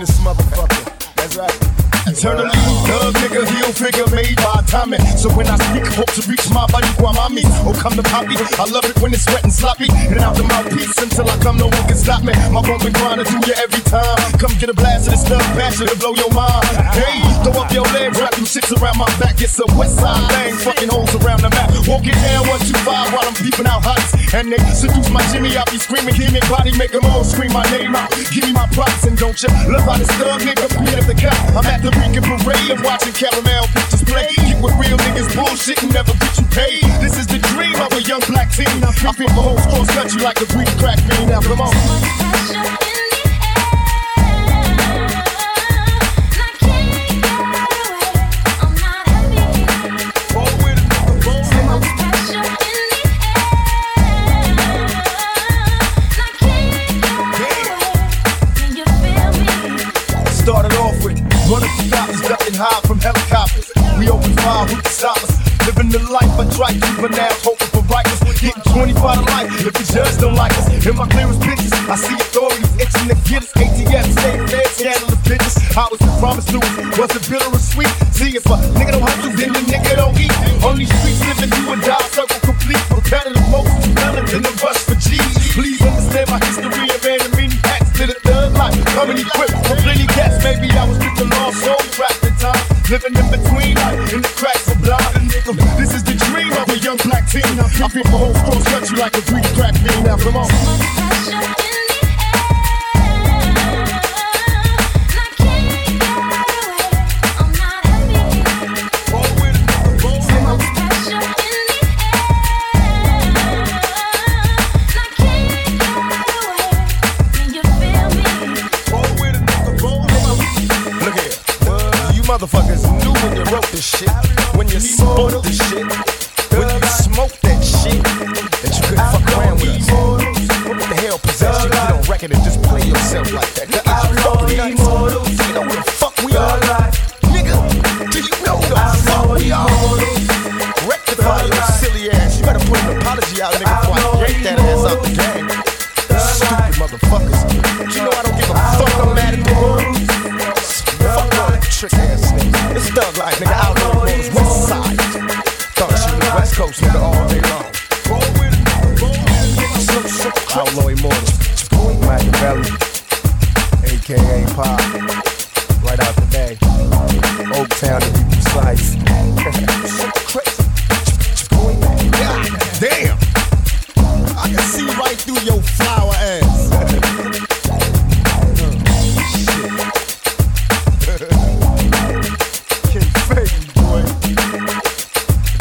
this motherfucker. That's right. Eternally thug nigga, heel figure made by timing. So when I speak, hope to reach my body, Guamami. Oh, come to poppy. I love it when it's wet and sloppy. And out the mouthpiece until I come, no one can stop me. My bump and grind, I do you every time. Get a blast of this stuff, bash to blow your mind. Hey, throw up your legs, wrap them shits around my back. It's a west side thing, fucking holes around the map. Walk it down one, two, five while I'm peeping out hotties. And they seduce my Jimmy, I be screaming, give me body, make them all scream my name out. Give me my props and don't you love how this thug nigga be at the cop. I'm at the Rican parade, I'm watching caramel pictures play. Keep with real niggas bullshit and never get you paid. This is the dream of a young black teen. I feel the whole cross country like a green crack fiend. Now come on. Started off with running from cops, ducking high from helicopters. We open fire, who can stop us? Living the life I try juveniles, hoping for righteous. Getting 25 to life if the judge don't like us. In my clearest pictures, I see authorities itching to get us. ATF, state fed, scandalous bitches. I was promised to us, was it bitter or sweet? See, if a nigga don't hustle, then the nigga don't eat. On these streets, living you and die, circle complete. Repetitive motions, none in the rush for G's. Please Maybe I was with the lost soul trapped in time. Living in between life in the cracks of blind. This is the dream of a young black teen. I feel the whole cross country like a green crack fiend. Now come on. Motherfuckers knew when you wrote this shit, when you this shit, when you smoked that shit, that you couldn't fuck around with us. What the hell possessed you get on record and just play yourself like that? You fucking? You know who the fuck we are? Nigga, do you know the fuck we are? Rectify your silly ass. You better put an apology out, nigga, before I that ass out the game. Stupid motherfuckers. Floyd Morris, Machiavelli, aka Pop, right out today. bay, Oak Town to be precise. God damn, I can see right through your flower ass. Can't fake you, boy.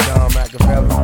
Don Machiavelli.